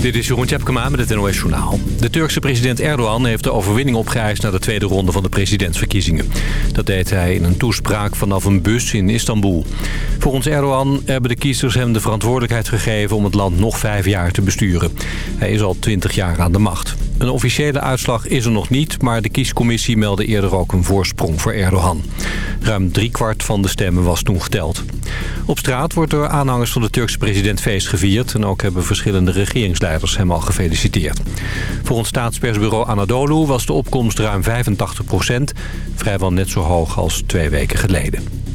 Dit is Jeroen Tjepkema met het NOS Journaal. De Turkse president Erdogan heeft de overwinning opgeëist... naar de tweede ronde van de presidentsverkiezingen. Dat deed hij in een toespraak vanaf een bus in Istanbul. Volgens Erdogan hebben de kiezers hem de verantwoordelijkheid gegeven... om het land nog vijf jaar te besturen. Hij is al twintig jaar aan de macht. Een officiële uitslag is er nog niet... maar de kiescommissie meldde eerder ook een voorsprong voor Erdogan. Ruim driekwart van de stemmen was toen geteld. Op straat wordt door aanhangers van de Turkse president feest gevierd... en ook hebben verschillende regeringsleiders hem al gefeliciteerd. Volgens staatspersbureau Anadolu was de opkomst ruim 85 procent... vrijwel net zo hoog als twee weken geleden.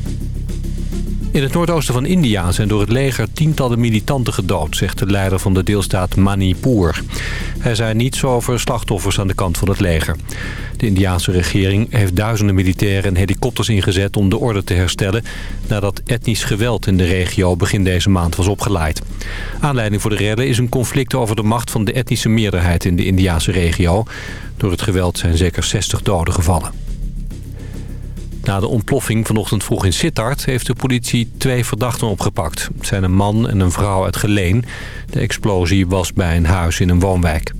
In het noordoosten van India zijn door het leger tientallen militanten gedood... zegt de leider van de deelstaat Manipur. Hij zei niets over slachtoffers aan de kant van het leger. De Indiaanse regering heeft duizenden militairen en helikopters ingezet... om de orde te herstellen nadat etnisch geweld in de regio begin deze maand was opgeleid. Aanleiding voor de rellen is een conflict over de macht van de etnische meerderheid in de Indiaanse regio. Door het geweld zijn zeker 60 doden gevallen. Na de ontploffing vanochtend vroeg in Sittard heeft de politie twee verdachten opgepakt. Het zijn een man en een vrouw uit Geleen. De explosie was bij een huis in een woonwijk.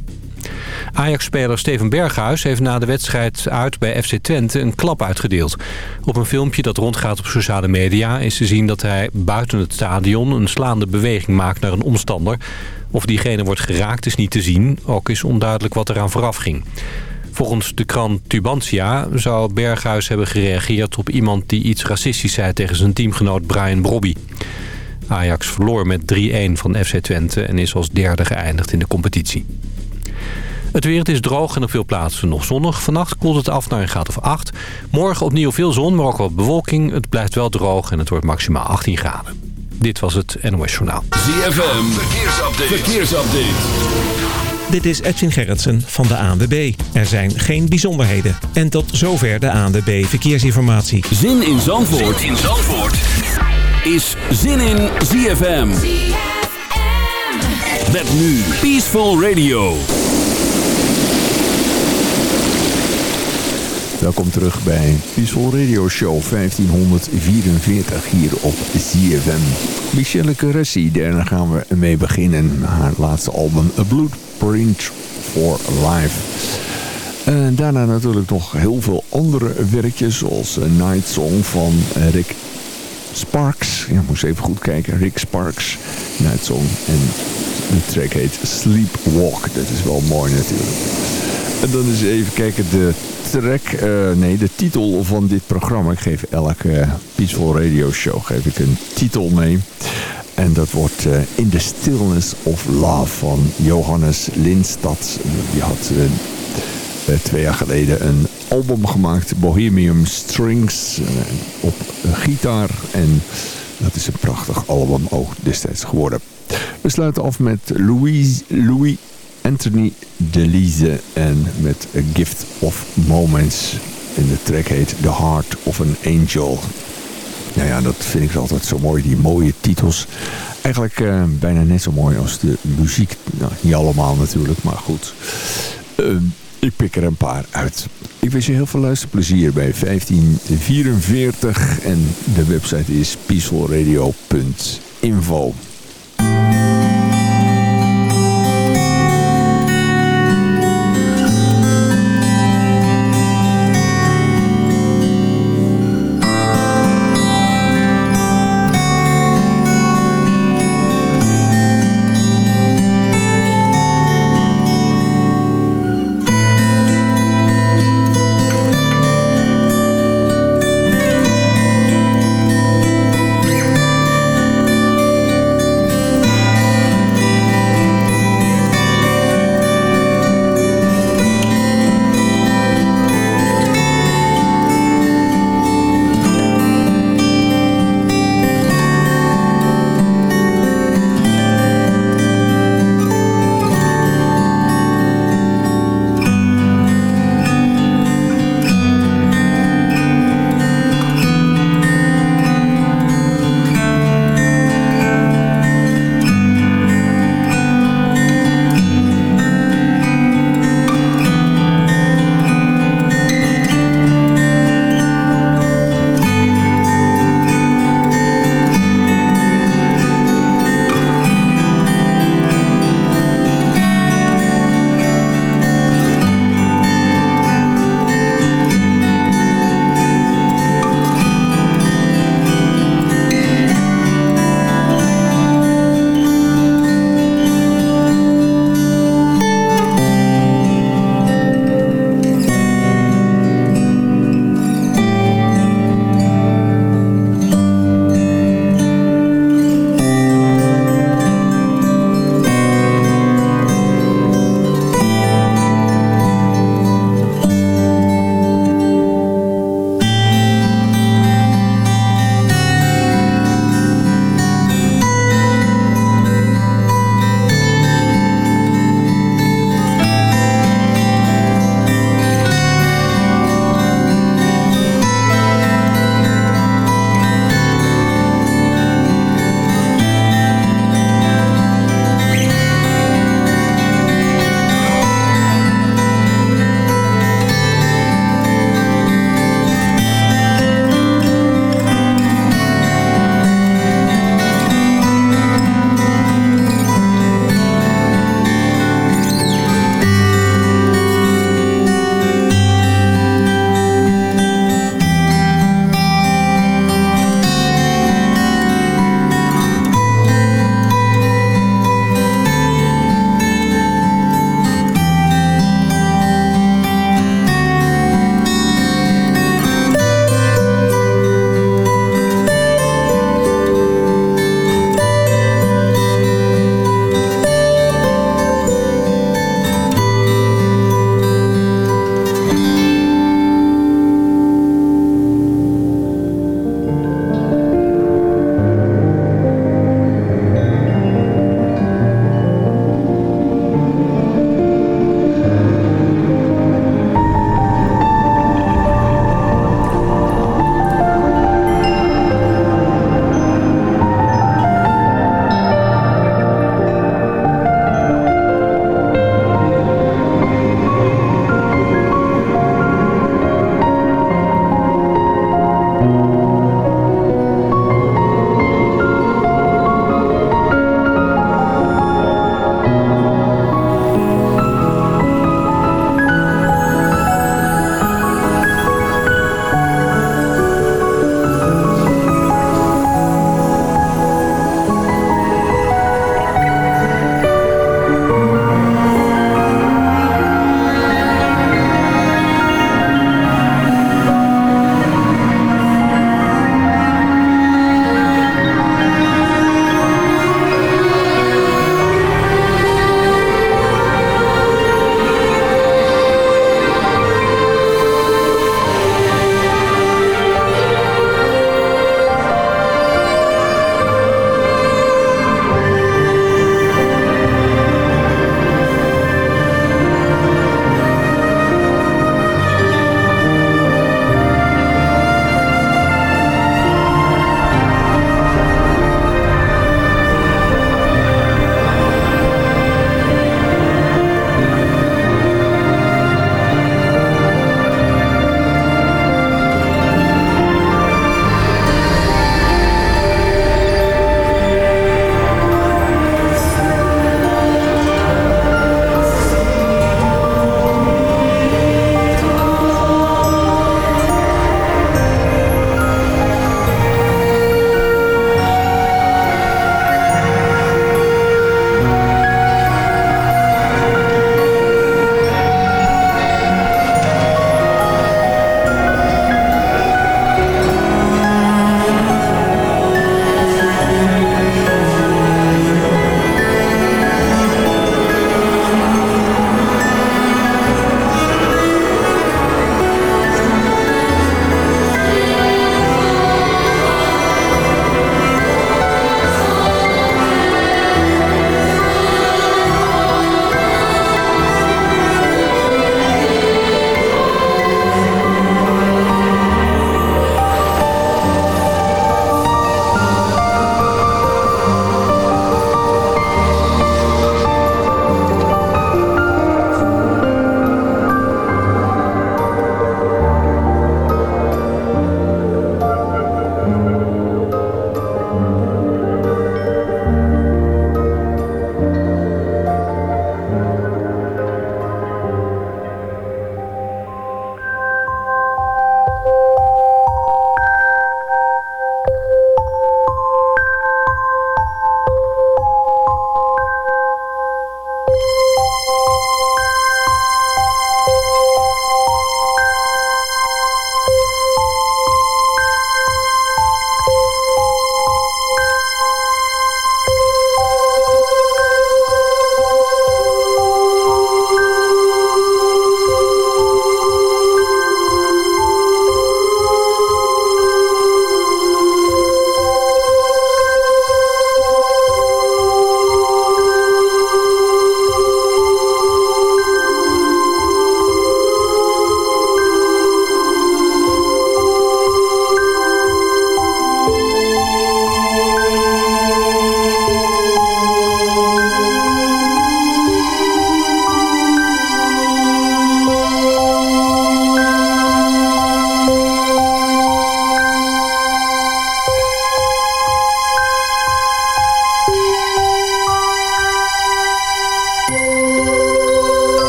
Ajax-speler Steven Berghuis heeft na de wedstrijd uit bij FC Twente een klap uitgedeeld. Op een filmpje dat rondgaat op sociale media is te zien dat hij buiten het stadion een slaande beweging maakt naar een omstander. Of diegene wordt geraakt is niet te zien, ook is onduidelijk wat eraan vooraf ging. Volgens de krant Tubantia zou Berghuis hebben gereageerd op iemand die iets racistisch zei tegen zijn teamgenoot Brian Brobby. Ajax verloor met 3-1 van FC Twente en is als derde geëindigd in de competitie. Het weer het is droog en op veel plaatsen nog zonnig. Vannacht koelt het af naar een graad of 8. Morgen opnieuw veel zon, maar ook wat bewolking. Het blijft wel droog en het wordt maximaal 18 graden. Dit was het NOS Journaal. ZFM, verkeersupdate. verkeersupdate. Dit is Edwin Gerritsen van de ANWB. Er zijn geen bijzonderheden. En tot zover de ANWB Verkeersinformatie. Zin in Zandvoort, zin in Zandvoort. is Zin in ZFM. ZFM. Met nu Peaceful Radio. Welkom terug bij Peaceful Radio Show 1544 hier op ZFM. Michelle Caressi, daar gaan we mee beginnen. Haar laatste album A Blueprint for Life. En daarna natuurlijk nog heel veel andere werkjes zoals Night Song van Rick Sparks. Ja, moest even goed kijken. Rick Sparks, Night Song. En de track heet Sleepwalk. Dat is wel mooi natuurlijk. En dan eens even kijken de track, uh, nee, de titel van dit programma. Ik geef elke Peaceful Radio Show geef ik een titel mee. En dat wordt uh, In the Stillness of Love van Johannes Lindstad. Die had twee jaar geleden een album gemaakt, Bohemian Strings, op gitaar. En dat is een prachtig album ook destijds geworden. We sluiten af met Louis, Louis Anthony Delise en met A Gift of Moments. En de track heet The Heart of an Angel. Nou ja, dat vind ik altijd zo mooi, die mooie titels. Eigenlijk uh, bijna net zo mooi als de muziek. Nou, niet allemaal natuurlijk, maar goed. Uh, ik pik er een paar uit. Ik wens je heel veel luisterplezier bij 1544. En de website is peacefulradio.info.